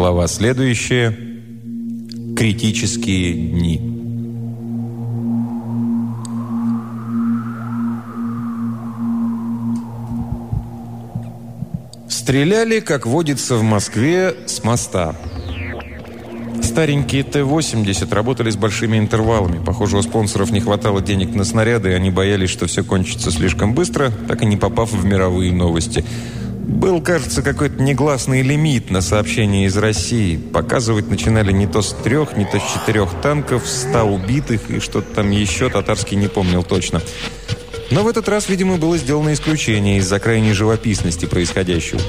Глава следующая. Критические дни. Стреляли, как водится в Москве, с моста. Старенькие Т-80 работали с большими интервалами. Похоже, у спонсоров не хватало денег на снаряды, и они боялись, что все кончится слишком быстро, так и не попав в мировые новости. Был, кажется, какой-то негласный лимит на сообщения из России. Показывать начинали не то с трех, не то с четырех танков, ста убитых и что-то там еще, татарский не помнил точно. Но в этот раз, видимо, было сделано исключение из-за крайней живописности происходящего.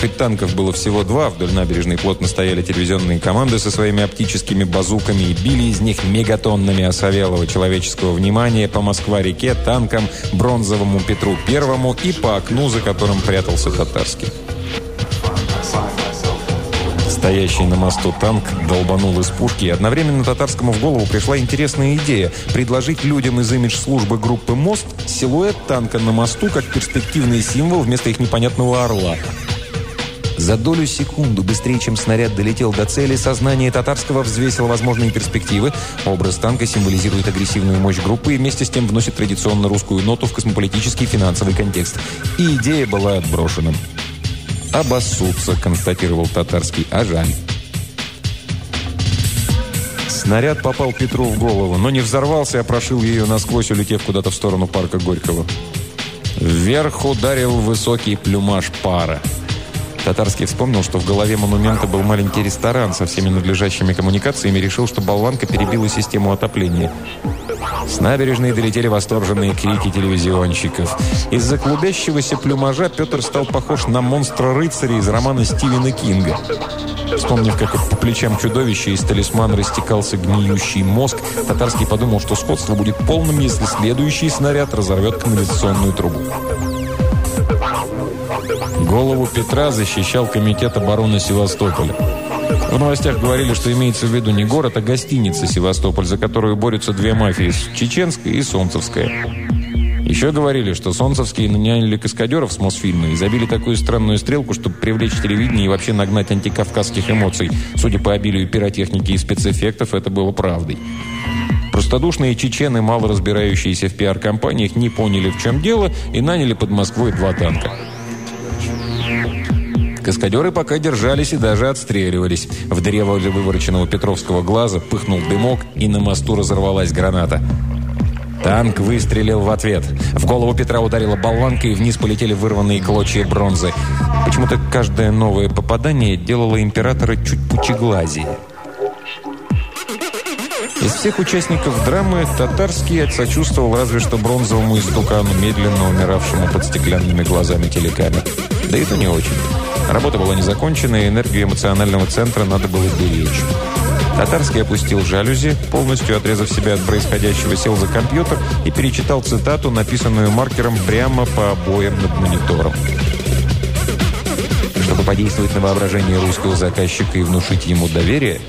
Хоть танков было всего два, вдоль набережной плотно стояли телевизионные команды со своими оптическими базуками и били из них мегатоннами осовелого человеческого внимания по Москва-реке, танкам, бронзовому Петру Первому и по окну, за которым прятался татарский. Стоящий на мосту танк долбанул из пушки, и одновременно татарскому в голову пришла интересная идея – предложить людям из имидж-службы группы «Мост» силуэт танка на мосту как перспективный символ вместо их непонятного орла – за долю секунду быстрее, чем снаряд долетел до цели, сознание татарского взвесило возможные перспективы. Образ танка символизирует агрессивную мощь группы и вместе с тем вносит традиционно русскую ноту в космополитический финансовый контекст. И идея была отброшена. «Обоссутся», — констатировал татарский, — «а жаль». Снаряд попал Петру в голову, но не взорвался, а прошил ее насквозь, улетев куда-то в сторону парка Горького. Вверх ударил высокий плюмаж пара. Татарский вспомнил, что в голове монумента был маленький ресторан со всеми надлежащими коммуникациями и решил, что болванка перебила систему отопления. С набережной долетели восторженные крики телевизионщиков. Из-за клубящегося плюмажа Петр стал похож на монстра-рыцаря из романа Стивена Кинга. Вспомнив, как по плечам чудовища из талисмана растекался гниющий мозг, Татарский подумал, что сходство будет полным, если следующий снаряд разорвет канализационную трубу. Голову Петра защищал Комитет обороны Севастополя. В новостях говорили, что имеется в виду не город, а гостиница Севастополь, за которую борются две мафии – Чеченская и Солнцевская. Еще говорили, что солнцевские наняли каскадеров с Мосфильма и забили такую странную стрелку, чтобы привлечь телевидение и вообще нагнать антикавказских эмоций. Судя по обилию пиротехники и спецэффектов, это было правдой. Простодушные чечены, мало разбирающиеся в пиар-компаниях, не поняли, в чем дело, и наняли под Москвой два танка. Каскадеры пока держались и даже отстреливались. В дыре возле вывороченного Петровского глаза пыхнул дымок, и на мосту разорвалась граната. Танк выстрелил в ответ. В голову Петра ударила болванка, и вниз полетели вырванные клочья бронзы. Почему-то каждое новое попадание делало императора чуть пучеглазее. Из всех участников драмы Татарский сочувствовал разве что бронзовому истукану, медленно умиравшему под стеклянными глазами телекамер. Да и то не очень. Работа была не закончена, и энергию эмоционального центра надо было беречь. Татарский опустил жалюзи, полностью отрезав себя от происходящего, сел за компьютер и перечитал цитату, написанную маркером прямо по обоям над монитором. Чтобы подействовать на воображение русского заказчика и внушить ему доверие,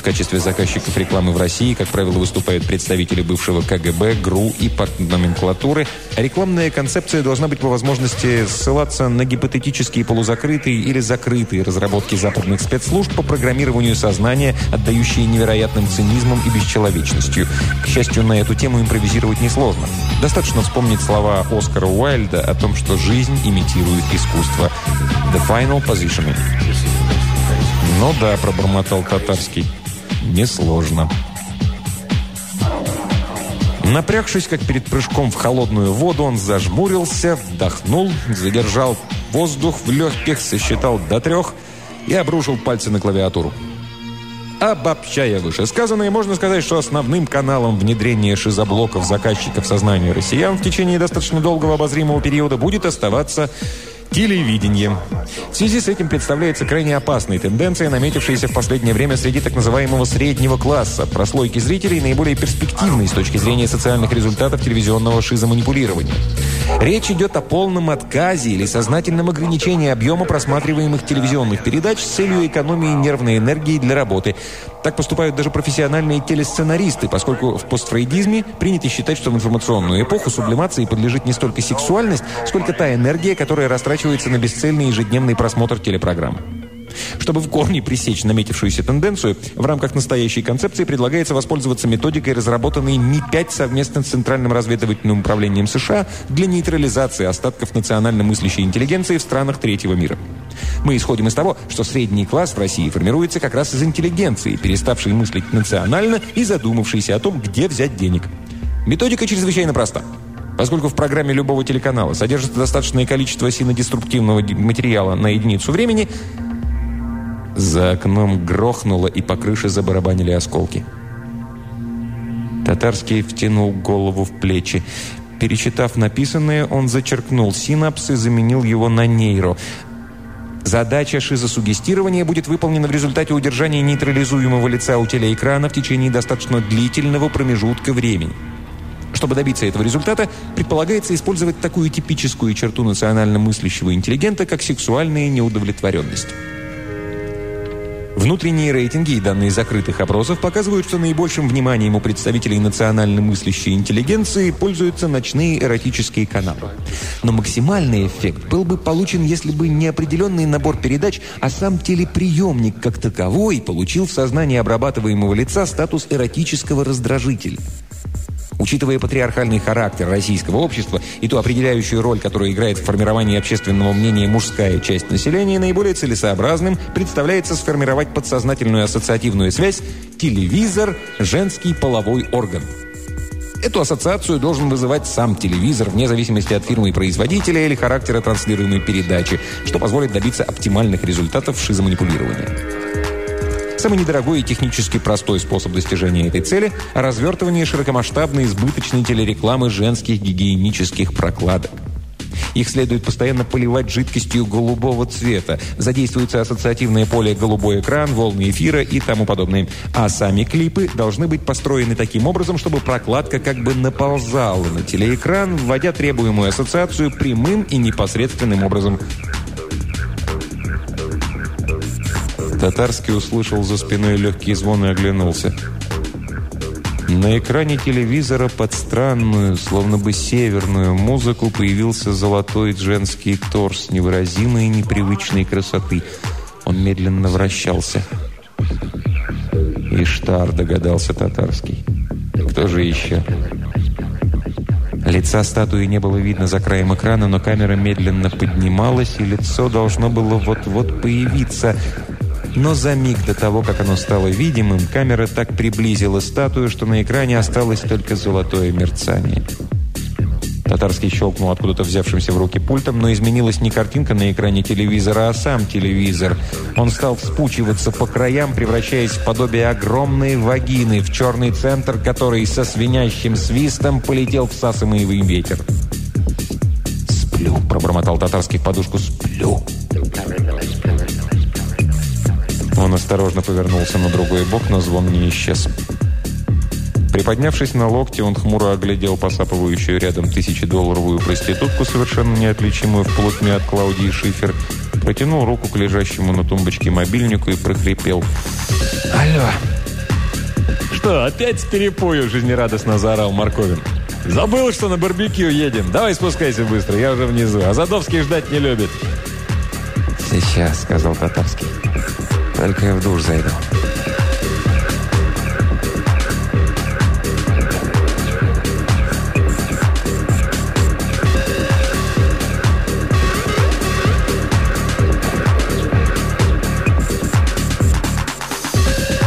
в качестве заказчиков рекламы в России, как правило, выступают представители бывшего КГБ, ГРУ и партноменклатуры. Рекламная концепция должна быть по возможности ссылаться на гипотетические полузакрытые или закрытые разработки западных спецслужб по программированию сознания, отдающие невероятным цинизмом и бесчеловечностью. К счастью, на эту тему импровизировать несложно. Достаточно вспомнить слова Оскара Уайльда о том, что жизнь имитирует искусство. «The final positioning». «Ну да», – пробормотал татарский несложно. Напрягшись, как перед прыжком в холодную воду, он зажмурился, вдохнул, задержал воздух в легких, сосчитал до трех и обрушил пальцы на клавиатуру. Обобщая вышесказанное, можно сказать, что основным каналом внедрения шизоблоков заказчиков сознания россиян в течение достаточно долгого обозримого периода будет оставаться Телевидение. В связи с этим представляется крайне опасной тенденция, наметившаяся в последнее время среди так называемого среднего класса, прослойки зрителей, наиболее перспективной с точки зрения социальных результатов телевизионного шизоманипулирования. Речь идет о полном отказе или сознательном ограничении объема просматриваемых телевизионных передач с целью экономии нервной энергии для работы. Так поступают даже профессиональные телесценаристы, поскольку в постфрейдизме принято считать, что в информационную эпоху сублимации подлежит не столько сексуальность, сколько та энергия, которая растрачивается на бесцельный ежедневный просмотр телепрограмм. Чтобы в корне пресечь наметившуюся тенденцию, в рамках настоящей концепции предлагается воспользоваться методикой, разработанной Ми-5 совместно с Центральным разведывательным управлением США для нейтрализации остатков национально мыслящей интеллигенции в странах третьего мира. Мы исходим из того, что средний класс в России формируется как раз из интеллигенции, переставшей мыслить национально и задумавшейся о том, где взять денег. Методика чрезвычайно проста. Поскольку в программе любого телеканала содержится достаточное количество синодеструктивного материала на единицу времени, за окном грохнуло и по крыше забарабанили осколки. Татарский втянул голову в плечи. Перечитав написанное, он зачеркнул синапс и заменил его на нейро. Задача шизосугестирования будет выполнена в результате удержания нейтрализуемого лица у телеэкрана в течение достаточно длительного промежутка времени. Чтобы добиться этого результата, предполагается использовать такую типическую черту национально мыслящего интеллигента, как сексуальная неудовлетворенность. Внутренние рейтинги и данные закрытых опросов показывают, что наибольшим вниманием у представителей национально мыслящей интеллигенции пользуются ночные эротические каналы. Но максимальный эффект был бы получен, если бы не определенный набор передач, а сам телеприемник как таковой получил в сознании обрабатываемого лица статус эротического раздражителя. Учитывая патриархальный характер российского общества и ту определяющую роль, которую играет в формировании общественного мнения мужская часть населения, наиболее целесообразным представляется сформировать подсознательную ассоциативную связь «телевизор – женский половой орган». Эту ассоциацию должен вызывать сам телевизор, вне зависимости от фирмы и производителя или характера транслируемой передачи, что позволит добиться оптимальных результатов шизоманипулирования. Самый недорогой и технически простой способ достижения этой цели – развертывание широкомасштабной избыточной телерекламы женских гигиенических прокладок. Их следует постоянно поливать жидкостью голубого цвета. Задействуется ассоциативное поле голубой экран, волны эфира и тому подобное. А сами клипы должны быть построены таким образом, чтобы прокладка как бы наползала на телеэкран, вводя требуемую ассоциацию прямым и непосредственным образом. Татарский услышал за спиной легкий звон и оглянулся. На экране телевизора под странную, словно бы северную музыку появился золотой женский торс невыразимой и непривычной красоты. Он медленно вращался. «Иштар», — догадался Татарский. «Кто же еще?» Лица статуи не было видно за краем экрана, но камера медленно поднималась, и лицо должно было вот-вот появиться. Но за миг до того, как оно стало видимым, камера так приблизила статую, что на экране осталось только золотое мерцание. Татарский щелкнул откуда-то взявшимся в руки пультом, но изменилась не картинка на экране телевизора, а сам телевизор. Он стал вспучиваться по краям, превращаясь в подобие огромной вагины, в черный центр которой со свинящим свистом полетел всасываемый ветер. «Сплю», — пробормотал Татарский в подушку, «сплю». Осторожно повернулся на другой бок, но звон не исчез. Приподнявшись на локте, он хмуро оглядел посапывающую рядом тысячедолларовую проститутку, совершенно неотличимую в полутьме от Клаудии Шифер, протянул руку к лежащему на тумбочке мобильнику и прохрипел. «Алло!» «Что, опять с перепою?» – жизнерадостно заорал Марковин. «Забыл, что на барбекю едем. Давай спускайся быстро, я уже внизу. А Задовский ждать не любит». «Сейчас», – сказал Татарский. Только я в душ зайду.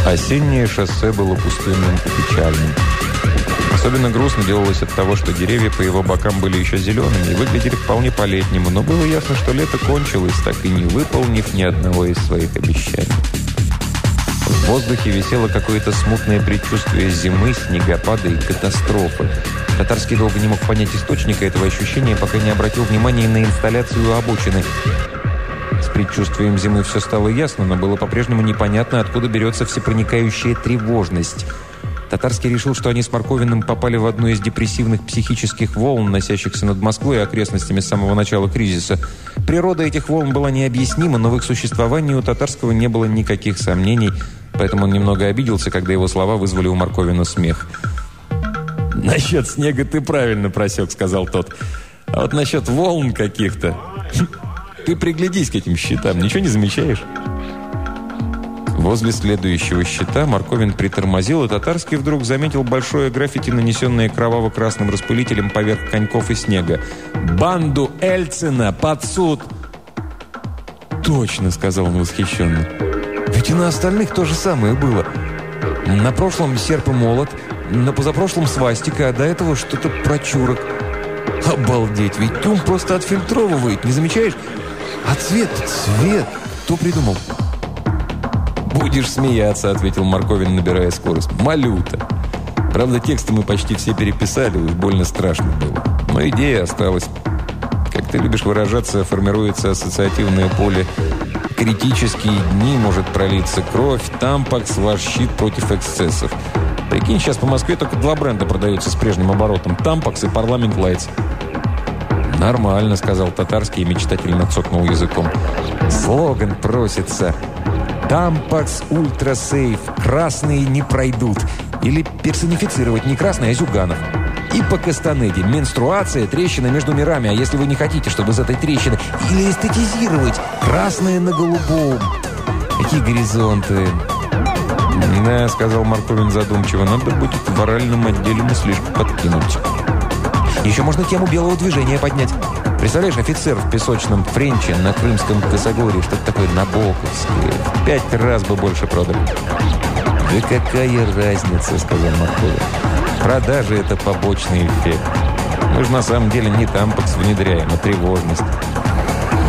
Осеннее шоссе было пустынным и печальным. Особенно грустно делалось от того, что деревья по его бокам были еще зелеными и выглядели вполне по-летнему, но было ясно, что лето кончилось, так и не выполнив ни одного из своих обещаний. В воздухе висело какое-то смутное предчувствие зимы, снегопада и катастрофы. Татарский долго не мог понять источника этого ощущения, пока не обратил внимания на инсталляцию обочины. С предчувствием зимы все стало ясно, но было по-прежнему непонятно, откуда берется всепроникающая тревожность – Татарский решил, что они с Марковиным попали в одну из депрессивных психических волн, носящихся над Москвой и окрестностями с самого начала кризиса. Природа этих волн была необъяснима, но в их существовании у Татарского не было никаких сомнений, поэтому он немного обиделся, когда его слова вызвали у Марковина смех. «Насчет снега ты правильно просек», — сказал тот. «А вот насчет волн каких-то... Ты приглядись к этим щитам, ничего не замечаешь?» Возле следующего щита Марковин притормозил, и Татарский вдруг заметил большое граффити, нанесенное кроваво-красным распылителем поверх коньков и снега. «Банду Эльцина под суд!» «Точно!» — сказал он восхищенно. «Ведь и на остальных то же самое было. На прошлом серп и молот, на позапрошлом свастика, а до этого что-то про чурок. Обалдеть, ведь Тум просто отфильтровывает, не замечаешь? А цвет, цвет, кто придумал?» «Будешь смеяться», — ответил Марковин, набирая скорость. «Малюта». Правда, тексты мы почти все переписали, уж больно страшно было. Но идея осталась. Как ты любишь выражаться, формируется ассоциативное поле. Критические дни может пролиться кровь, тампакс, ваш щит против эксцессов. Прикинь, сейчас по Москве только два бренда продаются с прежним оборотом. Tampax и Parliament Lights. «Нормально», — сказал татарский и мечтательно цокнул языком. «Слоган просится. Tampax Ultra Safe. Красные не пройдут. Или персонифицировать не красный, а Зюганов. И по Кастанеде. Менструация, трещина между мирами. А если вы не хотите, чтобы из этой трещины... Или эстетизировать. Красное на голубом. Какие горизонты. «Да», — сказал Марковин задумчиво, «надо будет в оральном отделе мыслишку подкинуть». «Еще можно тему белого движения поднять». Представляешь, офицер в песочном френче на крымском косогоре, что-то такое набоковское. В пять раз бы больше продали. «Да какая разница», — сказал Марковин. «Продажи — это побочный эффект. Мы же на самом деле не тампакс внедряем, а тревожность».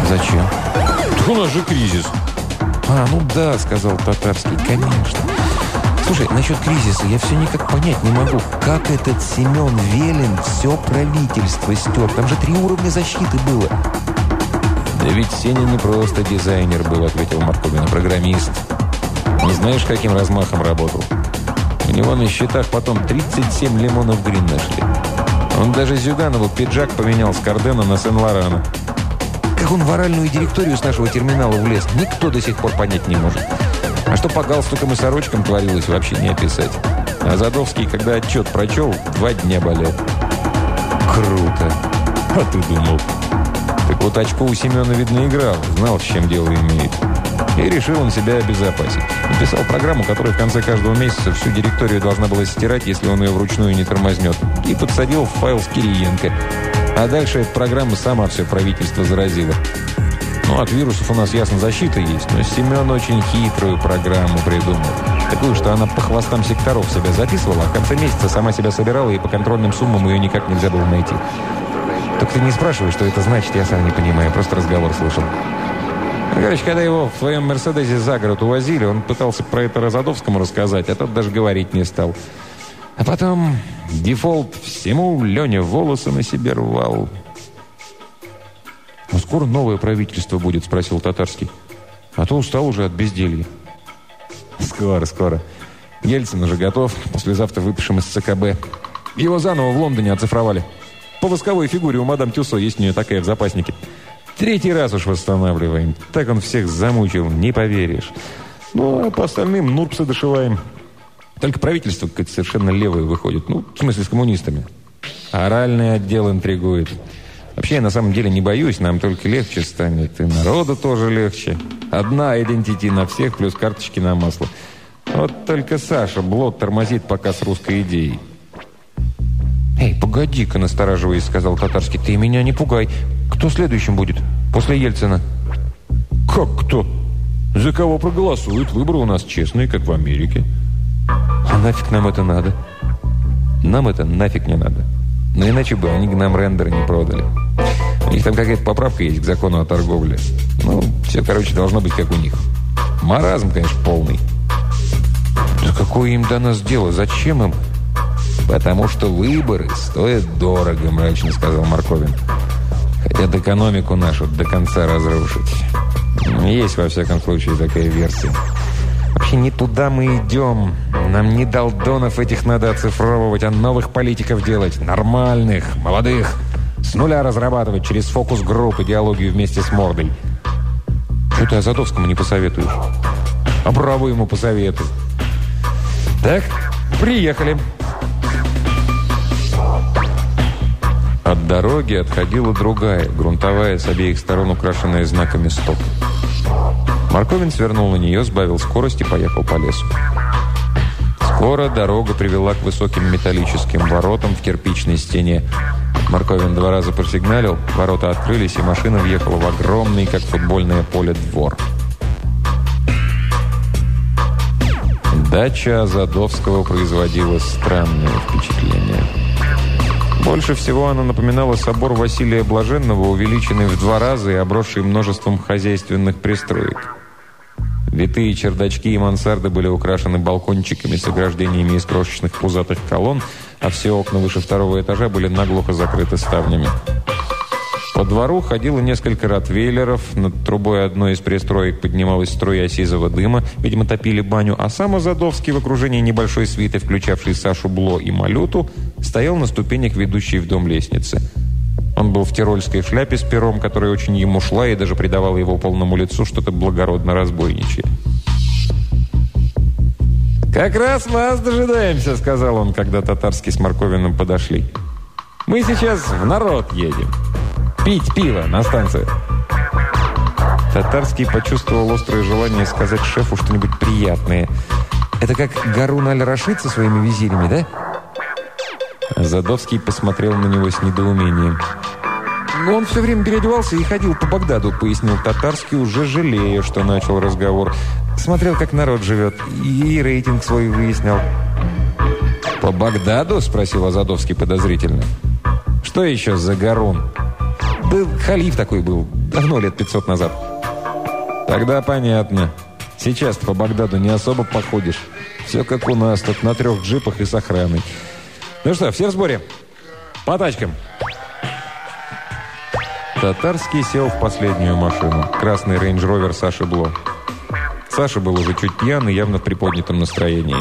«Зачем?» «У нас же кризис». «А, ну да», — сказал Татарский, — «конечно». Слушай, насчет кризиса я все никак понять не могу. Как этот Семен Велин все правительство стер? Там же три уровня защиты было. «Да ведь Сеня не просто дизайнер был», — ответил Марковин, а программист. «Не знаешь, каким размахом работал? У него на счетах потом 37 лимонов грин нашли. Он даже Зюганову пиджак поменял с Кардена на Сен-Лорана. Как он в оральную директорию с нашего терминала влез, никто до сих пор понять не может». А что по галстукам и сорочкам творилось, вообще не описать. А Задовский, когда отчет прочел, два дня болел. Круто. А ты думал? Так вот, очко у Семена, видно, играл, знал, с чем дело имеет. И решил он себя обезопасить. Написал программу, которая в конце каждого месяца всю директорию должна была стирать, если он ее вручную не тормознет. И подсадил в файл с Кириенко. А дальше эта программа сама все правительство заразила. Ну, от вирусов у нас, ясно, защита есть, но Семен очень хитрую программу придумал. Такую, что она по хвостам секторов себя записывала, а в конце месяца сама себя собирала, и по контрольным суммам ее никак нельзя было найти. Так ты не спрашивай, что это значит, я сам не понимаю, просто разговор слышал. Ну, короче, когда его в своем «Мерседесе» за город увозили, он пытался про это Розадовскому рассказать, а тот даже говорить не стал. А потом дефолт всему, Леня волосы на себе рвал. «А скоро новое правительство будет?» – спросил Татарский. «А то устал уже от безделья». «Скоро, скоро. Ельцин уже готов. Послезавтра выпишем из ЦКБ. Его заново в Лондоне оцифровали. По восковой фигуре у мадам Тюсо есть у нее такая в запаснике. Третий раз уж восстанавливаем. Так он всех замучил, не поверишь. Ну, а по остальным нурпсы дошиваем. Только правительство какое-то совершенно левое выходит. Ну, в смысле, с коммунистами. Оральный отдел интригует. Вообще, я на самом деле не боюсь, нам только легче станет. И народу тоже легче. Одна идентити на всех, плюс карточки на масло. Вот только Саша Блот тормозит пока с русской идеей. «Эй, погоди-ка», — настораживаясь, сказал татарский, «ты меня не пугай. Кто следующим будет? После Ельцина?» «Как кто? За кого проголосуют? Выборы у нас честные, как в Америке». «А нафиг нам это надо?» «Нам это нафиг не надо. Но иначе бы они нам рендеры не продали». У них там какая-то поправка есть к закону о торговле. Ну, все, короче, должно быть как у них. Маразм, конечно, полный. Да какое им до нас дело? Зачем им? Потому что выборы стоят дорого, мрачно сказал Марковин. Хотят экономику нашу до конца разрушить. Есть, во всяком случае, такая версия. Вообще не туда мы идем. Нам не долдонов этих надо оцифровывать, а новых политиков делать. Нормальных, молодых. С нуля разрабатывать через фокус-групп идеологию вместе с мордой. Что ты Азадовскому не посоветуешь? А ему посоветуй. Так, приехали. От дороги отходила другая, грунтовая, с обеих сторон украшенная знаками стоп. Марковин свернул на нее, сбавил скорость и поехал по лесу. Скоро дорога привела к высоким металлическим воротам в кирпичной стене. Марковин два раза просигналил, ворота открылись, и машина въехала в огромный, как футбольное поле, двор. Дача Азадовского производила странное впечатление. Больше всего она напоминала собор Василия Блаженного, увеличенный в два раза и обросший множеством хозяйственных пристроек. Витые чердачки и мансарды были украшены балкончиками с ограждениями из крошечных пузатых колонн, а все окна выше второго этажа были наглухо закрыты ставнями. По двору ходило несколько ротвейлеров, над трубой одной из пристроек поднималась струя сизого дыма, видимо, топили баню, а сам Азадовский в окружении небольшой свиты, включавшей Сашу Бло и Малюту, стоял на ступенях, ведущей в дом лестницы. Он был в тирольской шляпе с пером, которая очень ему шла и даже придавала его полному лицу что-то благородно разбойничье. «Как раз вас дожидаемся», — сказал он, когда татарский с Марковиным подошли. «Мы сейчас в народ едем. Пить пиво на станции». Татарский почувствовал острое желание сказать шефу что-нибудь приятное. «Это как Гарун аль-Рашид со своими визирями, да?» Задовский посмотрел на него с недоумением. «Он все время переодевался и ходил по Багдаду», — пояснил Татарский, уже жалея, что начал разговор. Смотрел, как народ живет, и рейтинг свой выяснял. «По Багдаду?» — спросил Азадовский подозрительно. «Что еще за Гарун?» «Да халиф такой был, давно, лет 500 назад». «Тогда понятно. сейчас по Багдаду не особо походишь. Все как у нас, тут на трех джипах и с охраной». Ну что, все в сборе? По тачкам. Татарский сел в последнюю машину. Красный рейндж-ровер Саши Бло. Саша был уже чуть пьян и явно в приподнятом настроении.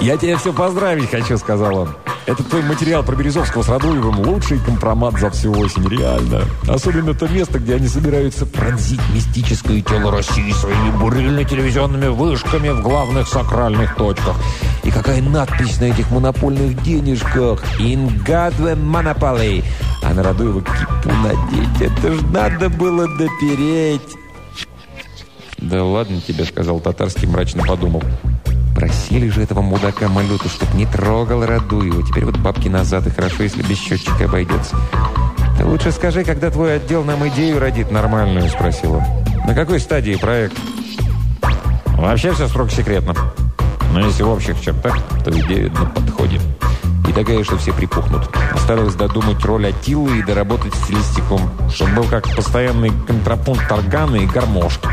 «Я тебя все поздравить хочу», — сказал он. Этот твой материал про Березовского с Радуевым лучший компромат за всю осень, реально. Особенно то место, где они собираются пронзить мистическое тело России своими бурильно-телевизионными вышками в главных сакральных точках. И какая надпись на этих монопольных денежках «In God we monopoly». А на Радуева кипу надеть, это ж надо было допереть. «Да ладно тебе», — сказал татарский, мрачно подумал. Просили же этого мудака Малюту, чтоб не трогал Радуева. Теперь вот бабки назад, и хорошо, если без счетчика обойдется. «Ты лучше скажи, когда твой отдел нам идею родит нормальную?» – спросил он. «На какой стадии проект?» «Вообще все строго секретно. Но если в общих чертах, то идея на подходе. И такая, что все припухнут. Осталось додумать роль Атилы и доработать стилистику, чтобы был как постоянный контрапункт органа и гармошки».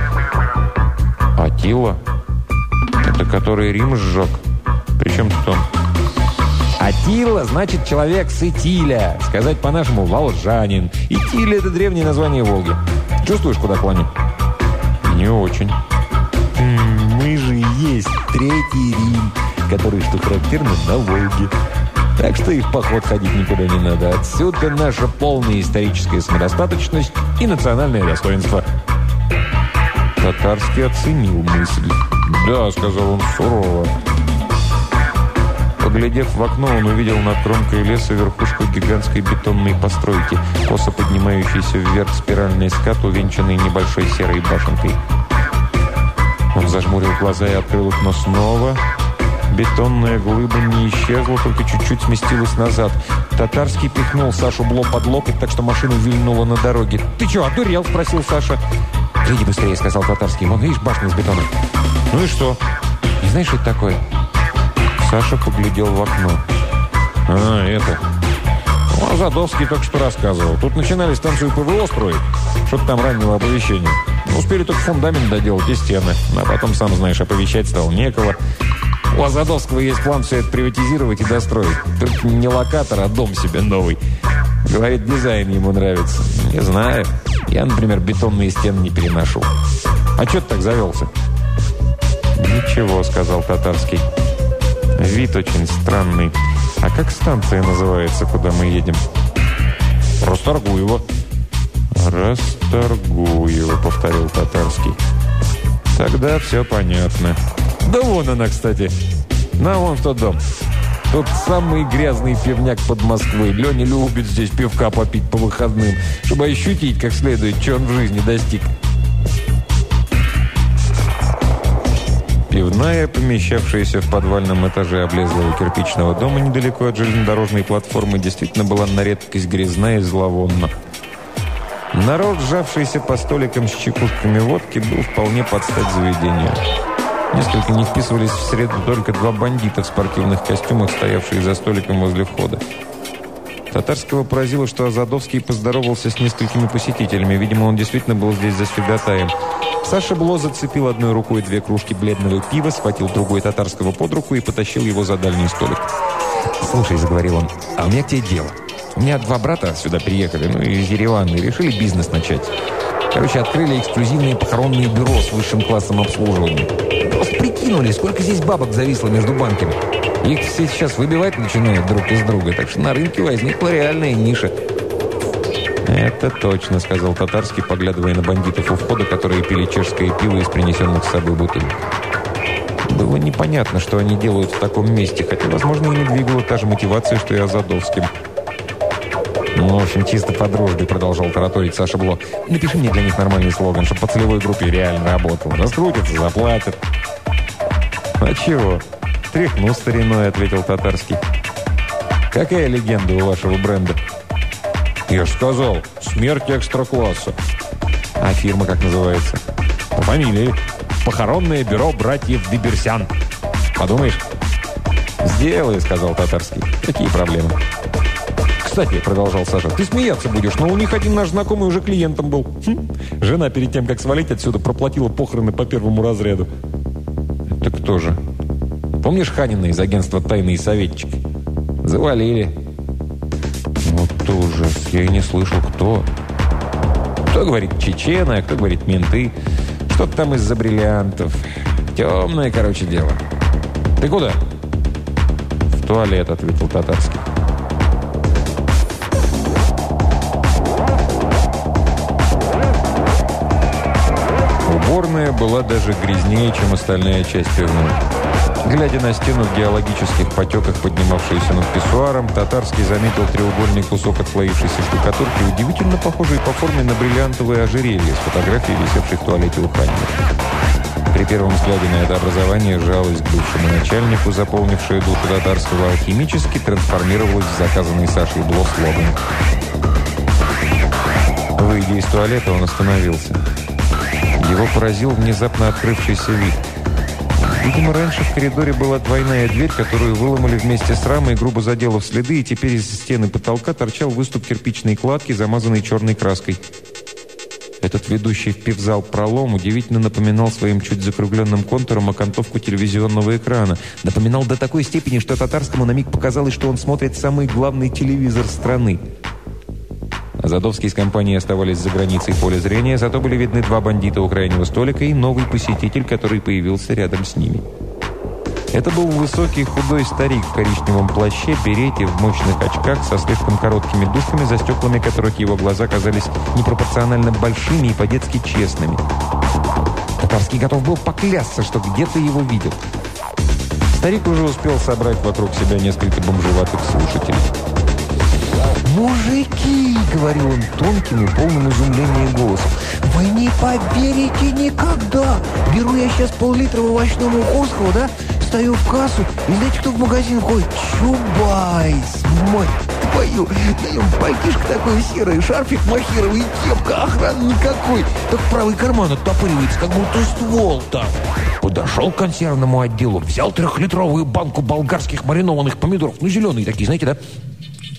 «Атила?» Который Рим сжег. Причем тут он? Атила значит человек с Итиля. Сказать по-нашему волжанин. Итиль это древнее название Волги. Чувствуешь, куда клоню? Не очень. Мы же и есть третий Рим, который, что характерно, на Волге. Так что и в поход ходить никуда не надо. Отсюда наша полная историческая самодостаточность и национальное достоинство. Татарский оценил мысль. «Да», — сказал он сурово. Поглядев в окно, он увидел над кромкой леса верхушку гигантской бетонной постройки, косо поднимающейся вверх спиральный скат, увенчанный небольшой серой башенкой. Он зажмурил глаза и открыл окно снова. Бетонная глыба не исчезла, только чуть-чуть сместилась назад. Татарский пихнул Сашу Бло под локоть, так что машина вильнула на дороге. «Ты что, одурел?» – спросил Саша. «Гляди быстрее», – сказал Татарский. «Вон, видишь, башня с бетона». «Ну и что? Не знаешь, что это такое?» Саша поглядел в окно. «А, это...» ну, а Задовский только что рассказывал. Тут начинали станцию ПВО строить. Что-то там раннего оповещения. Успели только фундамент доделать и стены. А потом, сам знаешь, оповещать стало некого. У Азадовского есть план все это приватизировать и достроить. Только не локатор, а дом себе новый. Говорит, дизайн ему нравится. Не знаю. Я, например, бетонные стены не переношу. А что ты так завелся? «Ничего», — сказал Татарский. «Вид очень странный. А как станция называется, куда мы едем?» «Расторгуево». «Расторгуево», — повторил Татарский. «Тогда все понятно». «Да вон она, кстати. На вон тот дом. Тут самый грязный пивняк под Москвой. Леня любит здесь пивка попить по выходным, чтобы ощутить как следует, что он в жизни достиг». Пивная, помещавшаяся в подвальном этаже облезлого кирпичного дома недалеко от железнодорожной платформы, действительно была на редкость грязная и зловонна. Народ, сжавшийся по столикам с чекушками водки, был вполне под стать заведению. Несколько не вписывались в среду только два бандита в спортивных костюмах, стоявшие за столиком возле входа. Татарского поразило, что Азадовский поздоровался с несколькими посетителями. Видимо, он действительно был здесь за свидотаем. Саша Бло зацепил одной рукой две кружки бледного пива, схватил другой татарского под руку и потащил его за дальний столик. «Слушай», — заговорил он, — «а у меня к тебе дело. У меня два брата сюда приехали, ну, из Еревана, и решили бизнес начать. Короче, открыли эксклюзивное похоронное бюро с высшим классом обслуживания. Просто прикинули, сколько здесь бабок зависло между банками. Их все сейчас выбивать начинают друг из друга, так что на рынке возникла реальная ниша. «Это точно», — сказал Татарский, поглядывая на бандитов у входа, которые пили чешское пиво из принесенных с собой бутылок. Было непонятно, что они делают в таком месте, хотя, возможно, ими двигала та же мотивация, что и Азадовским. «Ну, в общем, чисто по дружбе», — продолжал тараторить Саша Бло. «Напиши мне для них нормальный слоган, чтобы по целевой группе реально работал. Раскрутятся, заплатят». «А чего?» «Тряхну стариной», — ответил Татарский. «Какая легенда у вашего бренда?» «Я же сказал, смерть экстра-класса». «А фирма как называется?» «По фамилии. Похоронное бюро братьев Деберсян». «Подумаешь?» «Сделай», — сказал Татарский. «Какие проблемы?» «Кстати», — продолжал Саша, — «ты смеяться будешь, но у них один наш знакомый уже клиентом был. Хм. Жена перед тем, как свалить отсюда, проплатила похороны по первому разряду». «Это кто же?» «Помнишь Ханина из агентства «Тайные советчики»?» «Завалили». «Вот ужас, я и не слышал, кто». Кто говорит чечены, а кто говорит менты. Что-то там из-за бриллиантов. Темное, короче, дело. Ты куда? В туалет, ответил татарский. Уборная была даже грязнее, чем остальная часть пивной. Глядя на стену в геологических потеках, поднимавшуюся над писсуаром, Татарский заметил треугольный кусок отслоившейся штукатурки, удивительно похожий по форме на бриллиантовое ожерелье с фотографией, висевшей в туалете у Ханина. При первом взгляде на это образование жалость к бывшему начальнику, заполнившая душу татарского алхимически, трансформировалась в заказанный Сашей Бло слоган. Выйдя из туалета, он остановился. Его поразил внезапно открывшийся вид. Видимо, раньше в коридоре была двойная дверь, которую выломали вместе с рамой, грубо заделав следы, и теперь из стены потолка торчал выступ кирпичной кладки, замазанной черной краской. Этот ведущий в пивзал пролом удивительно напоминал своим чуть закругленным контуром окантовку телевизионного экрана. Напоминал до такой степени, что татарскому на миг показалось, что он смотрит самый главный телевизор страны. Задовский с компанией оставались за границей поля зрения, зато были видны два бандита у крайнего столика и новый посетитель, который появился рядом с ними. Это был высокий худой старик в коричневом плаще, берете, в мощных очках, со слишком короткими дужками, за стеклами которых его глаза казались непропорционально большими и по-детски честными. Татарский готов был поклясться, что где-то его видел. Старик уже успел собрать вокруг себя несколько бомжеватых слушателей. «Мужики!» — говорил он тонким и полным изумлением голосом. «Вы не поверите никогда! Беру я сейчас пол-литра овощного Охотского, да? Стою в кассу, и знаете, кто в магазин ходит? Чубайс! Мать твою! На нем пальтишко такое серое, шарфик махировый, кепка, охраны никакой. Только правый карман оттопыривается, как будто ствол там. Подошел к консервному отделу, взял трехлитровую банку болгарских маринованных помидоров, ну, зеленые такие, знаете, да?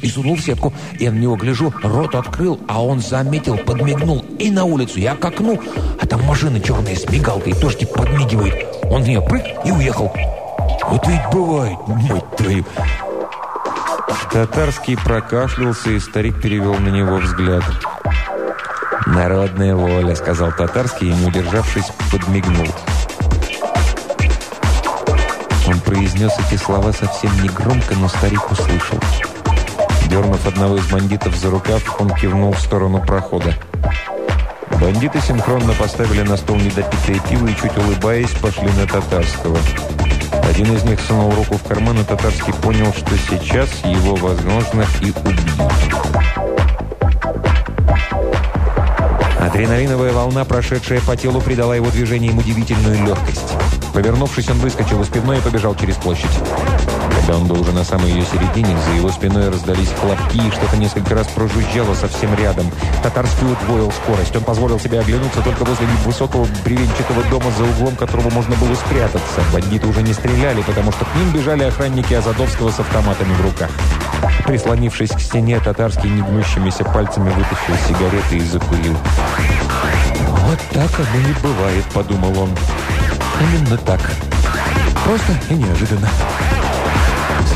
И сунул в сетку. Я на него гляжу, рот открыл, а он заметил, подмигнул и на улицу. Я к окну, а там машина черная с мигалкой, тоже типа подмигивает. Он в нее прыг и уехал. Вот ведь бывает, мать твою. Татарский прокашлялся, и старик перевел на него взгляд. «Народная воля», — сказал Татарский, и, не удержавшись, подмигнул. Он произнес эти слова совсем негромко, но старик услышал. Дернув одного из бандитов за рукав, он кивнул в сторону прохода. Бандиты синхронно поставили на стол недопитое пиво и, чуть улыбаясь, пошли на татарского. Один из них сунул руку в карман, и татарский понял, что сейчас его, возможно, и убьют. Адреналиновая волна, прошедшая по телу, придала его движениям удивительную легкость. Повернувшись, он выскочил из пивной и побежал через площадь. Когда он был уже на самой ее середине, за его спиной раздались хлопки, и что-то несколько раз прожужжало совсем рядом. Татарский удвоил скорость. Он позволил себе оглянуться только возле высокого бревенчатого дома, за углом которого можно было спрятаться. Бандиты уже не стреляли, потому что к ним бежали охранники Азадовского с автоматами в руках. Прислонившись к стене, Татарский негнущимися пальцами вытащил сигареты и закурил. «Вот так оно и бывает», — подумал он. «Именно так. Просто и неожиданно».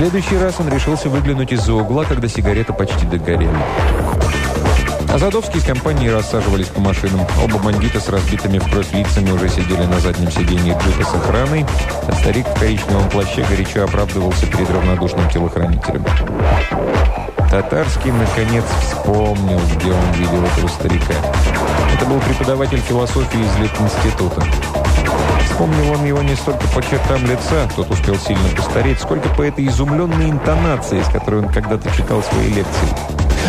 Следующий раз он решился выглянуть из-за угла, когда сигарета почти догорела. Азадовские с компанией рассаживались по машинам. Оба бандита с разбитыми в кровь лицами уже сидели на заднем сиденье джипа с охраной, а старик в коричневом плаще горячо оправдывался перед равнодушным телохранителем. Татарский, наконец, вспомнил, где он видел этого старика. Это был преподаватель философии из Литинститута. Вспомнил он его не столько по чертам лица, тот успел сильно постареть, сколько по этой изумленной интонации, с которой он когда-то читал свои лекции.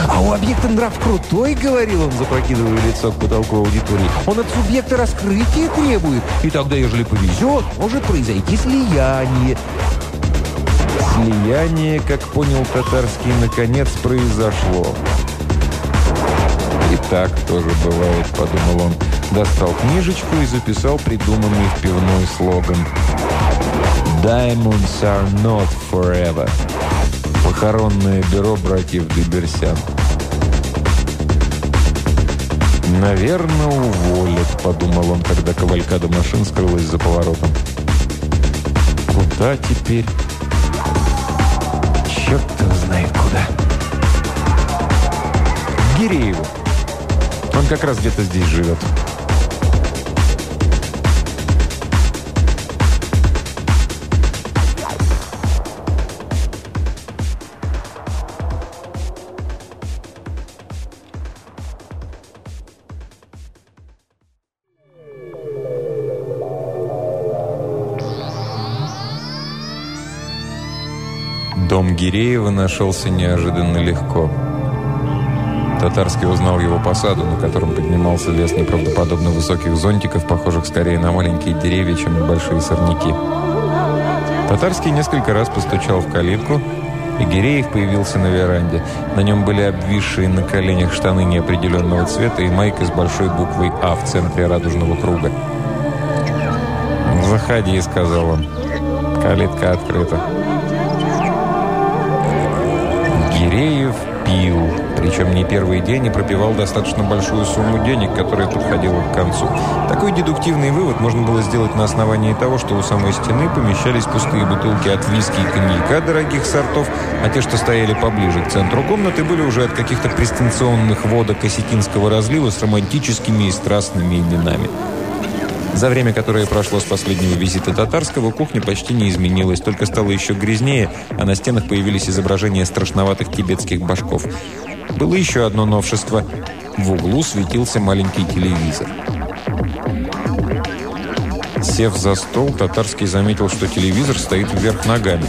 «А у объекта нрав крутой», — говорил он, запрокидывая лицо к потолку аудитории. «Он от субъекта раскрытия требует. И тогда, ежели повезет, может произойти слияние. Слияние, как понял татарский, наконец произошло. «И так тоже бывает», — подумал он. Достал книжечку и записал придуманный в пивной слоган. «Diamonds are not forever». Похоронное бюро братьев Деберсян. «Наверное, уволят», — подумал он, когда кавалькада машин скрылась за поворотом. «Куда теперь?» Черт его знает куда. Гирееву. Он как раз где-то здесь живет. Дом Гиреева нашелся неожиданно легко. Татарский узнал его посаду, на котором поднимался лес неправдоподобно высоких зонтиков, похожих скорее на маленькие деревья, чем на большие сорняки. Татарский несколько раз постучал в калитку, и Гиреев появился на веранде. На нем были обвисшие на коленях штаны неопределенного цвета и майка с большой буквой «А» в центре радужного круга. «Заходи», — сказал он. «Калитка открыта». Киреев пил, причем не первый день и пропивал достаточно большую сумму денег, которая подходила к концу. Такой дедуктивный вывод можно было сделать на основании того, что у самой стены помещались пустые бутылки от виски и коньяка дорогих сортов, а те, что стояли поближе к центру комнаты, были уже от каких-то престанционных водок осетинского разлива с романтическими и страстными именами. За время, которое прошло с последнего визита татарского, кухня почти не изменилась, только стало еще грязнее, а на стенах появились изображения страшноватых тибетских башков. Было еще одно новшество. В углу светился маленький телевизор. Сев за стол, Татарский заметил, что телевизор стоит вверх ногами.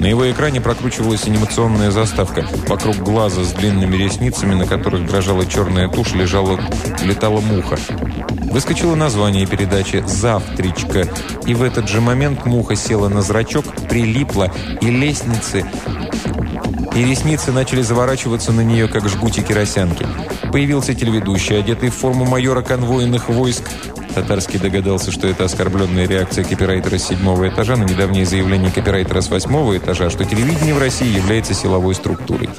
На его экране прокручивалась анимационная заставка. Вокруг глаза с длинными ресницами, на которых дрожала черная тушь, лежала, летала муха. Выскочило название передачи «Завтричка», и в этот же момент муха села на зрачок, прилипла, и лестницы... И ресницы начали заворачиваться на нее, как жгути керосянки. Появился телеведущий, одетый в форму майора конвойных войск. Татарский догадался, что это оскорбленная реакция копирайтера с седьмого этажа на недавнее заявление копирайтера с восьмого этажа, что телевидение в России является силовой структурой.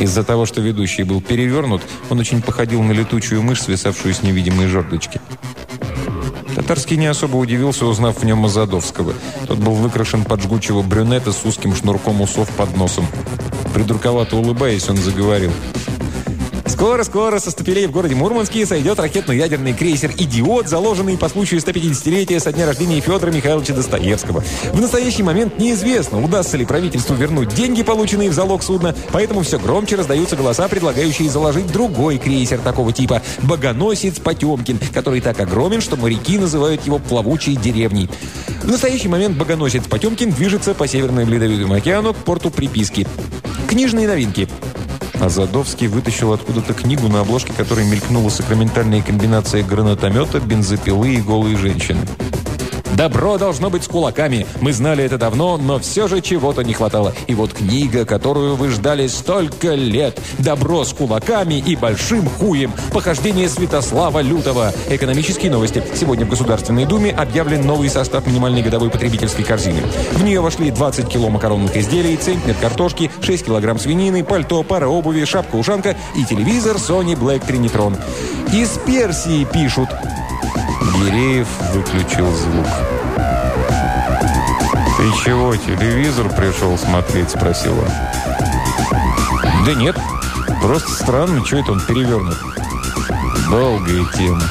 Из-за того, что ведущий был перевернут, он очень походил на летучую мышь, свисавшую с невидимой жердочки. Татарский не особо удивился, узнав в нем Азадовского. Тот был выкрашен под жгучего брюнета с узким шнурком усов под носом. Придурковато улыбаясь, он заговорил – Скоро-скоро со стапелей в городе Мурманске сойдет ракетно-ядерный крейсер «Идиот», заложенный по случаю 150-летия со дня рождения Федора Михайловича Достоевского. В настоящий момент неизвестно, удастся ли правительству вернуть деньги, полученные в залог судна, поэтому все громче раздаются голоса, предлагающие заложить другой крейсер такого типа «Богоносец Потемкин», который так огромен, что моряки называют его «плавучей деревней». В настоящий момент «Богоносец Потемкин» движется по Северному Ледовитому океану к порту приписки. Книжные новинки – а Задовский вытащил откуда-то книгу, на обложке которой мелькнула сакраментальная комбинация гранатомета, бензопилы и голые женщины. Добро должно быть с кулаками. Мы знали это давно, но все же чего-то не хватало. И вот книга, которую вы ждали столько лет. Добро с кулаками и большим хуем. Похождение Святослава Лютого. Экономические новости. Сегодня в Государственной Думе объявлен новый состав минимальной годовой потребительской корзины. В нее вошли 20 кило макаронных изделий, центнер картошки, 6 килограмм свинины, пальто, пара обуви, шапка-ушанка и телевизор Sony Black Trinitron. Из Персии пишут. Гиреев выключил звук. «Ты чего, телевизор пришел смотреть?» – спросил он. «Да нет, просто странно, что это он перевернут». «Долгая тема».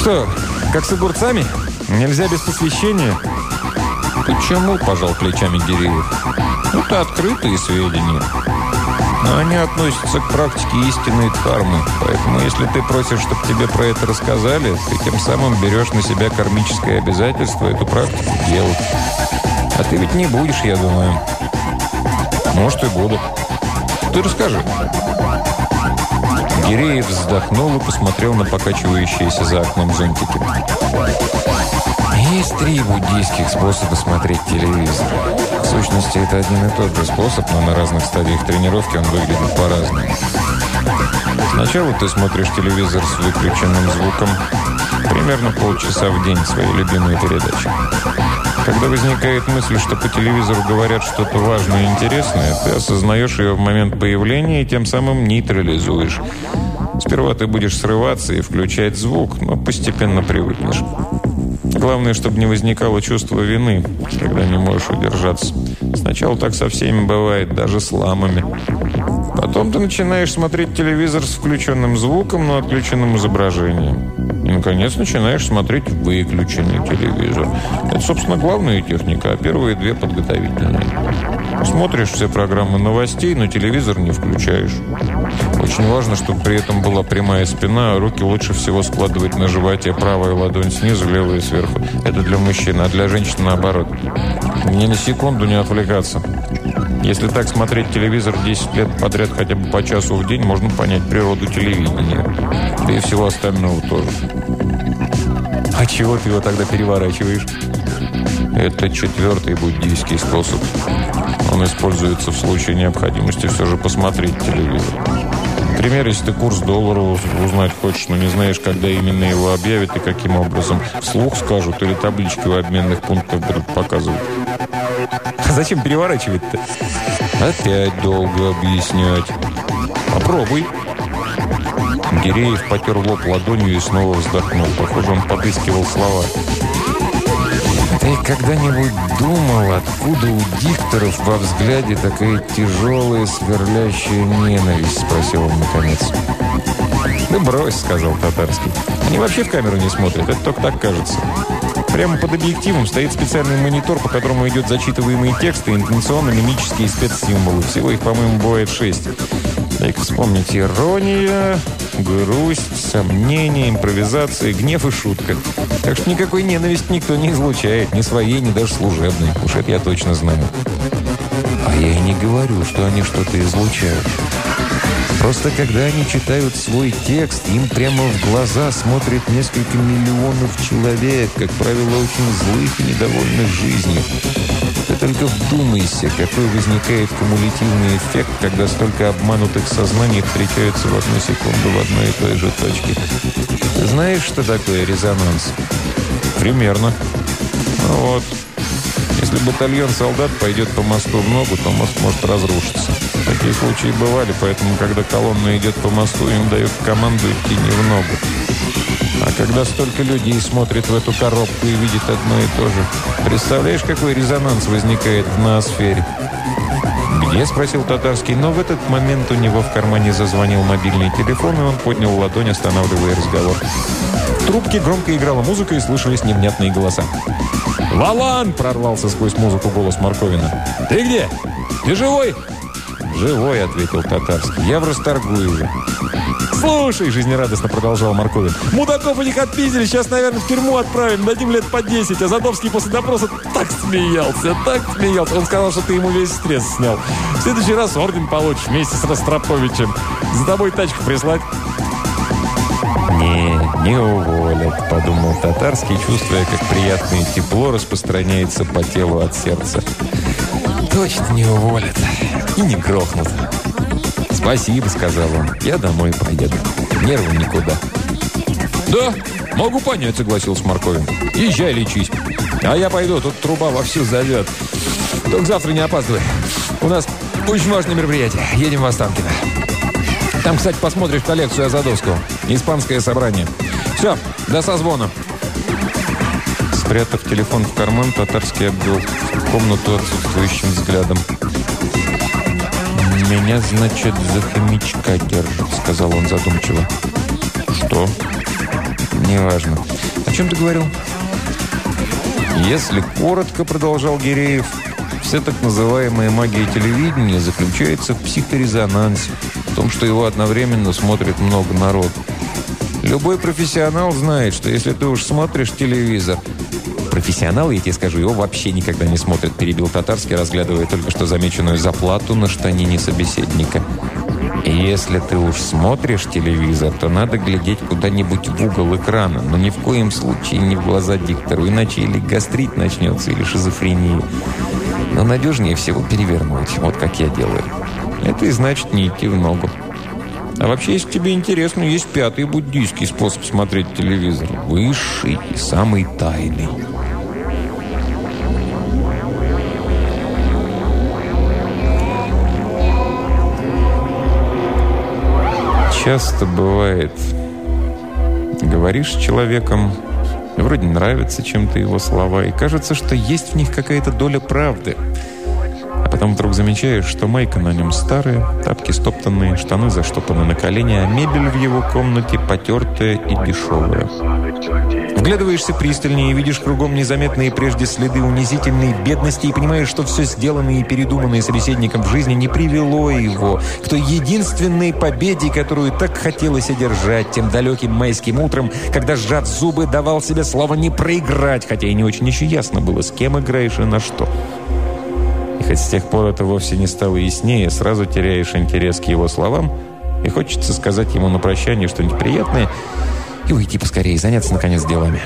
«Что, как с огурцами? Нельзя без посвящения?» «Почему?» – пожал плечами Гиреев. «Это открытые сведения». Но они относятся к практике истинной дхармы. Поэтому, если ты просишь, чтобы тебе про это рассказали, ты тем самым берешь на себя кармическое обязательство эту практику делать. А ты ведь не будешь, я думаю. Может, и буду. Ты расскажи. Гиреев вздохнул и посмотрел на покачивающиеся за окном зонтики. Есть три буддийских способа смотреть телевизор. В сущности, это один и тот же способ, но на разных стадиях тренировки он выглядит по-разному. Сначала ты смотришь телевизор с выключенным звуком, примерно полчаса в день своей любимой передачи. Когда возникает мысль, что по телевизору говорят что-то важное и интересное, ты осознаешь ее в момент появления и тем самым нейтрализуешь. Сперва ты будешь срываться и включать звук, но постепенно привыкнешь. Главное, чтобы не возникало чувство вины, когда не можешь удержаться. Сначала так со всеми бывает, даже с ламами. Потом ты начинаешь смотреть телевизор с включенным звуком, но отключенным изображением. И, наконец, начинаешь смотреть выключенный телевизор. Это, собственно, главная техника, а первые две подготовительные. Смотришь все программы новостей, но телевизор не включаешь. Очень важно, чтобы при этом была прямая спина, а руки лучше всего складывать на животе. Правая ладонь снизу, левая сверху. Это для мужчин, а для женщин наоборот. Ни на секунду не отвлекаться. Если так смотреть телевизор 10 лет подряд хотя бы по часу в день, можно понять природу телевидения. Да и всего остального тоже. А чего ты его тогда переворачиваешь? Это четвертый буддийский способ. Он используется в случае необходимости все же посмотреть телевизор. Например, если ты курс доллара узнать хочешь, но не знаешь, когда именно его объявят и каким образом, вслух скажут или таблички в обменных пунктах будут показывать. А зачем переворачивать-то? Опять долго объяснять. Попробуй. Гиреев потер лоб ладонью и снова вздохнул. Похоже, он подыскивал слова. «Ты когда-нибудь думал, откуда у дикторов во взгляде такая тяжелая, сверлящая ненависть?» – спросил он наконец. «Да брось», – сказал Татарский. «Они вообще в камеру не смотрят, это только так кажется». Прямо под объективом стоит специальный монитор, по которому идет зачитываемые тексты, интенционно-мимические спецсимволы. Всего их, по-моему, бывает шесть. Дай-ка вспомнить. Ирония, грусть, сомнение, импровизация, гнев и шутка. Так что никакой ненависти никто не излучает. Ни своей, ни даже служебной. Уж это я точно знаю. А я и не говорю, что они что-то излучают. Просто когда они читают свой текст, им прямо в глаза смотрит несколько миллионов человек, как правило, очень злых и недовольных жизнью. Только вдумайся, какой возникает кумулятивный эффект, когда столько обманутых сознаний встречаются в одну секунду в одной и той же точке. Ты знаешь, что такое резонанс? Примерно. Ну вот. Если батальон солдат пойдет по мосту в ногу, то мост может разрушиться. Такие случаи бывали, поэтому, когда колонна идет по мосту, им дают команду идти не в ногу. А когда столько людей смотрят в эту коробку и видят одно и то же, представляешь, какой резонанс возникает в ноосфере? «Где?» – спросил Татарский, но в этот момент у него в кармане зазвонил мобильный телефон, и он поднял ладонь, останавливая разговор. В трубке громко играла музыка, и слышались невнятные голоса. «Валан!» – прорвался сквозь музыку голос Марковина. «Ты где? Ты живой?» «Живой», — ответил Татарский. «Я в Расторгуеве». «Слушай», — жизнерадостно продолжал Марковин, «мудаков у них отпиздили, сейчас, наверное, в тюрьму отправим, дадим лет по 10, а Задовский после допроса так смеялся, так смеялся. Он сказал, что ты ему весь стресс снял. В следующий раз орден получишь вместе с Ростроповичем. За тобой тачку прислать?» «Не, не уволят», — подумал Татарский, чувствуя, как приятное тепло распространяется по телу от сердца. «Точно не уволят и не грохнут». «Спасибо», — сказал он. «Я домой поеду. Нервы никуда». «Да, могу понять», — согласился Марковин. «Езжай лечись. А я пойду, тут труба вовсю зовет. Только завтра не опаздывай. У нас очень важное мероприятие. Едем в Останкино». Там, кстати, посмотришь коллекцию Азадовского. Испанское собрание. Все, до созвона. Спрятав телефон в карман, Татарский обвел комнату отсутствующим взглядом. «Меня, значит, за хомячка держат», — сказал он задумчиво. «Что?» «Неважно. О чем ты говорил?» «Если коротко, — продолжал Гиреев, — вся так называемая магия телевидения заключается в психорезонансе, в том, что его одновременно смотрит много народу. Любой профессионал знает, что если ты уж смотришь телевизор, профессионал, я тебе скажу, его вообще никогда не смотрят, перебил Татарский, разглядывая только что замеченную заплату на штанине собеседника. Если ты уж смотришь телевизор, то надо глядеть куда-нибудь в угол экрана, но ни в коем случае не в глаза диктору, иначе или гастрит начнется, или шизофрения. Но надежнее всего перевернуть, вот как я делаю. Это и значит не идти в ногу. А вообще, если тебе интересно, есть пятый буддийский способ смотреть телевизор. Высший и самый тайный. Часто бывает, говоришь с человеком, вроде нравится чем-то его слова, и кажется, что есть в них какая-то доля правды. Потом вдруг замечаешь, что майка на нем старая, тапки стоптанные, штаны заштопаны на колени, а мебель в его комнате потертая и дешевая. Вглядываешься пристальнее и видишь кругом незаметные прежде следы унизительной бедности и понимаешь, что все сделанное и передуманное собеседником в жизни не привело его к той единственной победе, которую так хотелось одержать тем далеким майским утром, когда, сжав зубы, давал себе слово не проиграть, хотя и не очень еще ясно было, с кем играешь и на что. И хоть с тех пор это вовсе не стало яснее, сразу теряешь интерес к его словам, и хочется сказать ему на прощание что-нибудь приятное – и уйти поскорее, заняться, наконец, делами.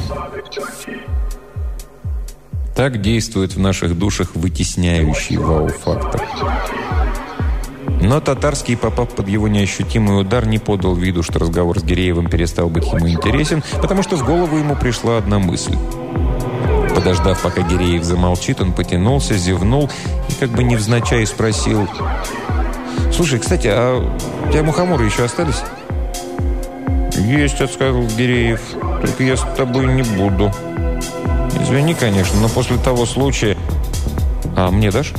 Так действует в наших душах вытесняющий вау-фактор. Но татарский, попав под его неощутимый удар, не подал виду, что разговор с Гиреевым перестал быть ему интересен, потому что в голову ему пришла одна мысль. Подождав, пока Гиреев замолчит, он потянулся, зевнул и как бы невзначай спросил «Слушай, кстати, а у тебя мухоморы еще остались?» «Есть», — отсказал Гиреев. «Только я с тобой не буду». «Извини, конечно, но после того случая...» «А мне дашь?»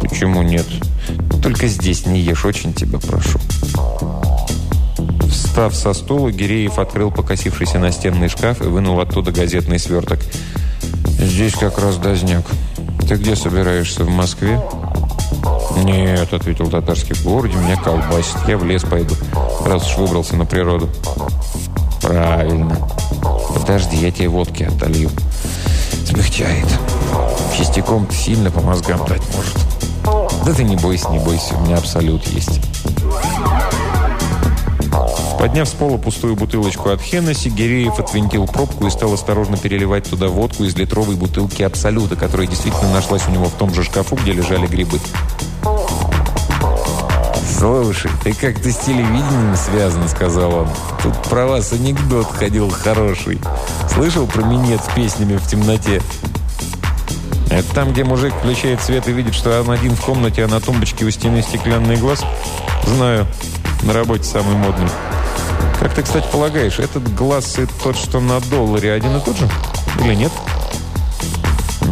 «Почему нет?» «Только здесь не ешь, очень тебя прошу». Встав со стула, Гиреев открыл покосившийся настенный шкаф и вынул оттуда газетный сверток. «Здесь как раз дозняк. Ты где собираешься, в Москве?» «Нет», — ответил татарский, — «в городе меня колбасит. Я в лес пойду, раз уж выбрался на природу». «Правильно. Подожди, я тебе водки отолью». Смягчает. Чистяком сильно по мозгам дать может. Да ты не бойся, не бойся, у меня абсолют есть. Подняв с пола пустую бутылочку от Хеннесси, Гиреев отвинтил пробку и стал осторожно переливать туда водку из литровой бутылки Абсолюта, которая действительно нашлась у него в том же шкафу, где лежали грибы. «Слушай, ты как-то с телевидением связан», — сказал он. «Тут про вас анекдот ходил хороший. Слышал про минет с песнями в темноте?» «Это там, где мужик включает свет и видит, что он один в комнате, а на тумбочке у стены стеклянный глаз?» «Знаю. На работе самый модный». «Как ты, кстати, полагаешь, этот глаз и тот, что на долларе, один и тот же? Или нет?»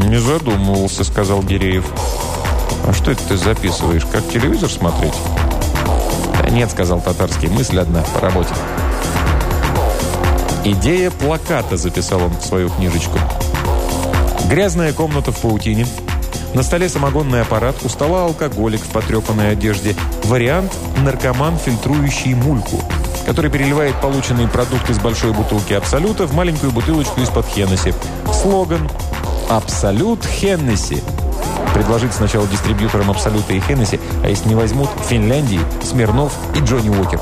«Не задумывался», — сказал Гиреев. «А что это ты записываешь? Как телевизор смотреть?» «Да нет», — сказал Татарский, — «мысль одна, по работе». «Идея плаката», — записал он в свою книжечку. «Грязная комната в паутине». На столе самогонный аппарат, у стола алкоголик в потрепанной одежде. Вариант – наркоман, фильтрующий мульку, который переливает полученный продукт из большой бутылки «Абсолюта» в маленькую бутылочку из-под Хеннесси. Слоган «Абсолют Хеннесси». Предложить сначала дистрибьюторам «Абсолюта» и «Хеннесси», а если не возьмут – Финляндии, Смирнов и Джонни Уокер.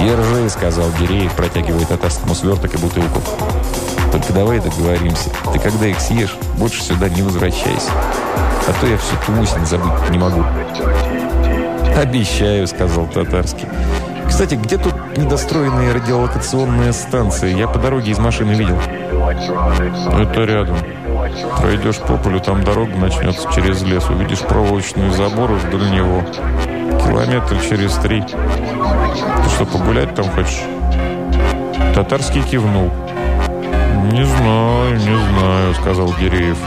«Держи», — сказал Гиреев, протягивая татарскому сверток и бутылку. «Только давай договоримся. Ты когда их съешь, больше сюда не возвращайся. А то я всю ту осень забыть не могу». «Обещаю», — сказал татарский. «Кстати, где тут недостроенная радиолокационная станция? Я по дороге из машины видел». «Это рядом. Пройдешь по полю, там дорога начнется через лес. Увидишь проволочные заборы вдоль него. Километр через три. Ты что, погулять там хочешь?» Татарский кивнул. «Не знаю, не знаю», — сказал Гиреев.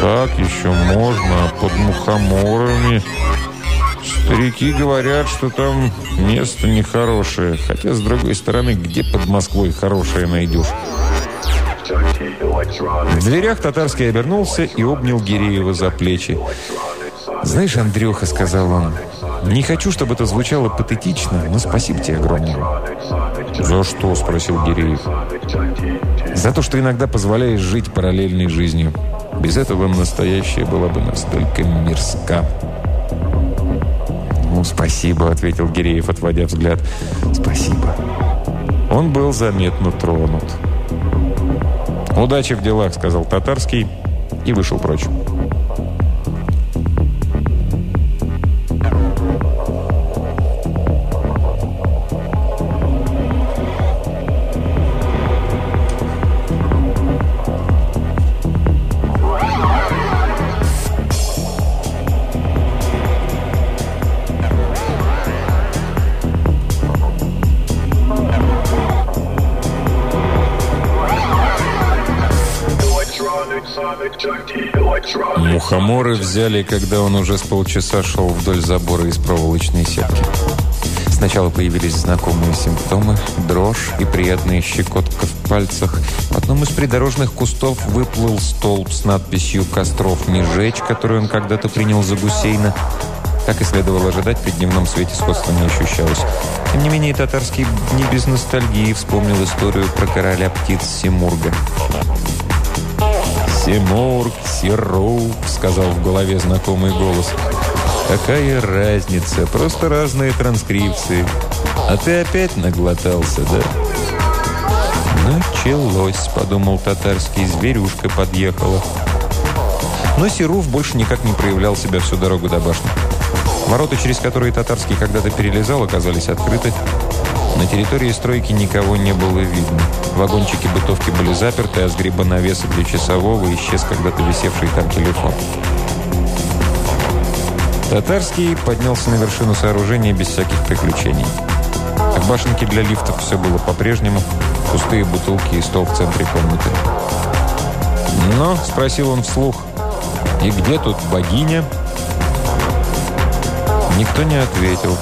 «Так еще можно, под мухоморами...» Старики говорят, что там место нехорошее. Хотя, с другой стороны, где под Москвой хорошее найдешь? В дверях татарский обернулся и обнял Гиреева за плечи. «Знаешь, Андрюха», — сказал он, — «не хочу, чтобы это звучало патетично, но спасибо тебе огромное». «За что?» — спросил Гиреев. «За то, что иногда позволяешь жить параллельной жизнью. Без этого настоящее была бы настолько мирска». «Ну, спасибо», — ответил Гиреев, отводя взгляд. «Спасибо». Он был заметно тронут. «Удачи в делах», — сказал Татарский и вышел прочь. Мухоморы взяли, когда он уже с полчаса шел вдоль забора из проволочной сетки. Сначала появились знакомые симптомы – дрожь и приятная щекотка в пальцах. В одном из придорожных кустов выплыл столб с надписью «Костров не жечь», который он когда-то принял за гусейна. Как и следовало ожидать, при дневном свете сходства не ощущалось. Тем не менее, татарский не без ностальгии вспомнил историю про короля птиц Симурга. «Симург, Сирук», — сказал в голове знакомый голос. «Какая разница? Просто разные транскрипции. А ты опять наглотался, да?» «Началось», — подумал татарский, зверюшка подъехала. Но Сируф больше никак не проявлял себя всю дорогу до башни. Ворота, через которые татарский когда-то перелезал, оказались открыты. На территории стройки никого не было видно. Вагончики бытовки были заперты, а с гриба навеса для часового исчез когда-то висевший там телефон. Татарский поднялся на вершину сооружения без всяких приключений. В башенке для лифтов все было по-прежнему. Пустые бутылки и стол в центре комнаты. «Но?» – спросил он вслух. «И где тут богиня?» Никто не ответил.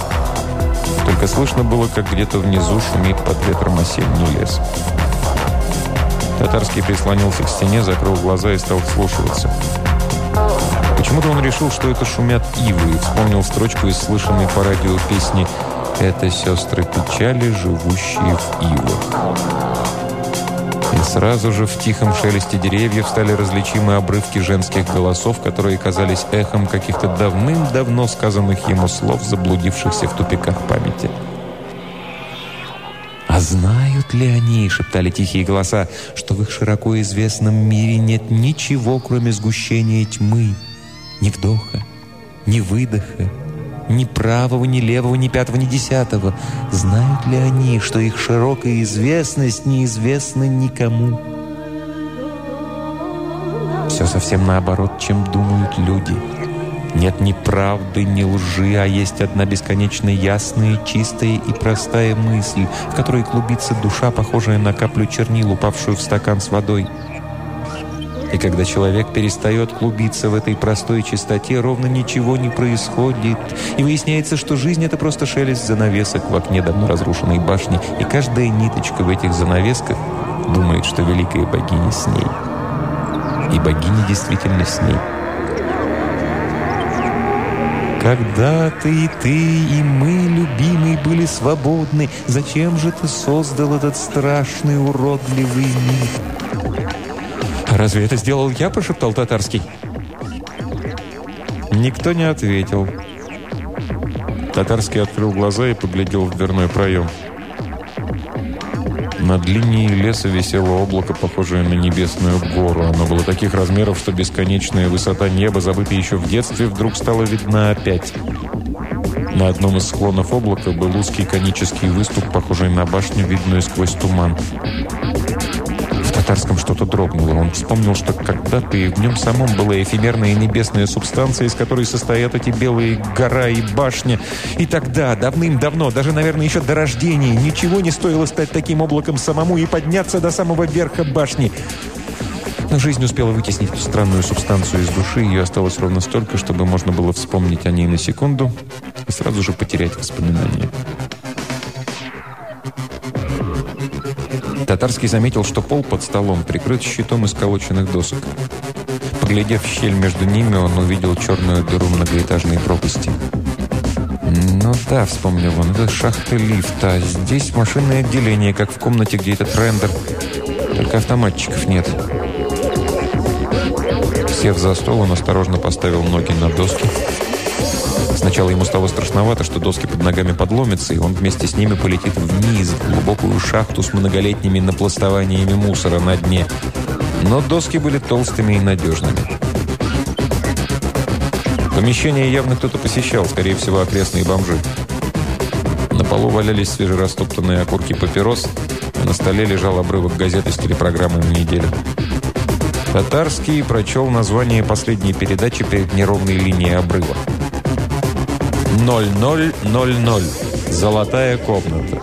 Только слышно было, как где-то внизу шумит под ветром осенний лес. Татарский прислонился к стене, закрыл глаза и стал вслушиваться. Почему-то он решил, что это шумят ивы, и вспомнил строчку из слышанной по радио песни «Это сестры печали, живущие в ивах». И сразу же в тихом шелесте деревьев стали различимы обрывки женских голосов, которые казались эхом каких-то давным-давно сказанных ему слов, заблудившихся в тупиках памяти. «А знают ли они, — шептали тихие голоса, — что в их широко известном мире нет ничего, кроме сгущения тьмы, ни вдоха, ни выдоха, ни правого, ни левого, ни пятого, ни десятого. Знают ли они, что их широкая известность неизвестна никому? Все совсем наоборот, чем думают люди. Нет ни правды, ни лжи, а есть одна бесконечно ясная, чистая и простая мысль, в которой клубится душа, похожая на каплю чернил, упавшую в стакан с водой. И когда человек перестает клубиться в этой простой чистоте, ровно ничего не происходит. И выясняется, что жизнь — это просто шелест занавесок в окне давно разрушенной башни. И каждая ниточка в этих занавесках думает, что великая богиня с ней. И богиня действительно с ней. Когда-то и ты, и мы, любимый, были свободны, зачем же ты создал этот страшный, уродливый мир? «Разве это сделал я?» – прошептал татарский. Никто не ответил. Татарский открыл глаза и поглядел в дверной проем. Над линией леса висело облако, похожее на небесную гору. Оно было таких размеров, что бесконечная высота неба, забытая еще в детстве, вдруг стала видна опять. На одном из склонов облака был узкий конический выступ, похожий на башню, видную сквозь туман татарском что-то дрогнуло. Он вспомнил, что когда-то в нем самом была эфемерная небесная субстанция, из которой состоят эти белые гора и башня. И тогда, давным-давно, даже, наверное, еще до рождения, ничего не стоило стать таким облаком самому и подняться до самого верха башни. Но жизнь успела вытеснить эту странную субстанцию из души, ее осталось ровно столько, чтобы можно было вспомнить о ней на секунду и сразу же потерять воспоминания. Татарский заметил, что пол под столом прикрыт щитом из колоченных досок. Поглядев в щель между ними, он увидел черную дыру многоэтажной пропасти. «Ну да», — вспомнил он, — «это шахты лифта. А здесь машинное отделение, как в комнате, где этот рендер. Только автоматчиков нет». Сев за стол, он осторожно поставил ноги на доски, Сначала ему стало страшновато, что доски под ногами подломятся, и он вместе с ними полетит вниз, в глубокую шахту с многолетними напластованиями мусора на дне. Но доски были толстыми и надежными. Помещение явно кто-то посещал, скорее всего, окрестные бомжи. На полу валялись свежерастоптанные окурки папирос, а на столе лежал обрывок газеты с телепрограммой на неделю. Татарский прочел название последней передачи перед неровной линией обрыва. 0000. Золотая комната.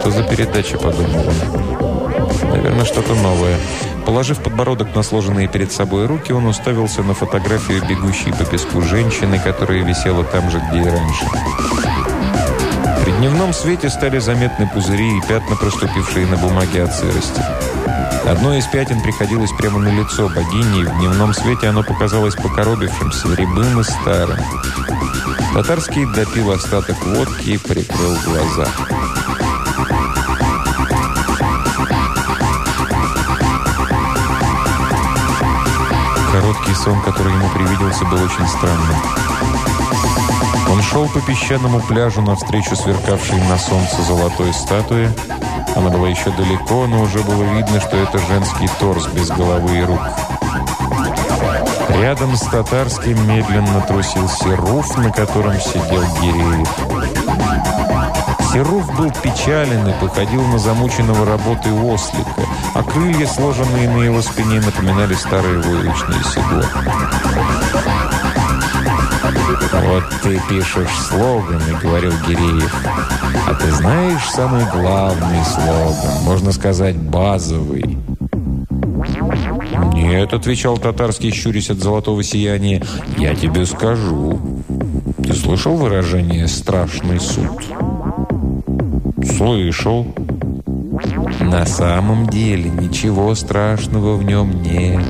Что за передача, подумал он. Наверное, что-то новое. Положив подбородок на сложенные перед собой руки, он уставился на фотографию бегущей по песку женщины, которая висела там же, где и раньше. При дневном свете стали заметны пузыри и пятна, проступившие на бумаге от сырости. Одно из пятен приходилось прямо на лицо богини, и в дневном свете оно показалось покоробившимся, рябым и старым. Татарский допил остаток водки и прикрыл глаза. Короткий сон, который ему привиделся, был очень странным. Он шел по песчаному пляжу навстречу сверкавшей на солнце золотой статуе, она была еще далеко, но уже было видно, что это женский торс без головы и рук. Рядом с татарским медленно трусил Серуф, на котором сидел Гиреев. Серуф был печален и походил на замученного работой ослика, а крылья, сложенные на его спине, напоминали старые войлочные седла. «Вот ты пишешь слоганы», — говорил Гиреев. «А ты знаешь самый главный слоган, можно сказать, базовый?» «Нет», — отвечал татарский, щурясь от золотого сияния, — «я тебе скажу. Ты слышал выражение «страшный суд»?» «Слышал». На самом деле ничего страшного в нем нет.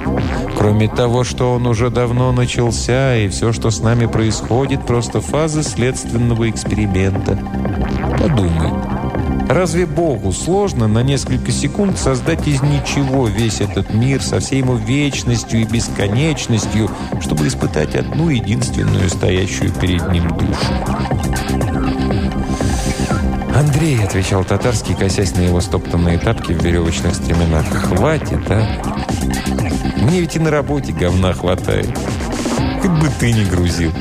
Кроме того, что он уже давно начался, и все, что с нами происходит, просто фаза следственного эксперимента. Подумай. Разве Богу сложно на несколько секунд создать из ничего весь этот мир со всей его вечностью и бесконечностью, чтобы испытать одну единственную стоящую перед ним душу? «Андрей», — отвечал татарский, косясь на его стоптанные тапки в веревочных стременах, — «хватит, а? Мне ведь и на работе говна хватает. Хоть бы ты не грузил».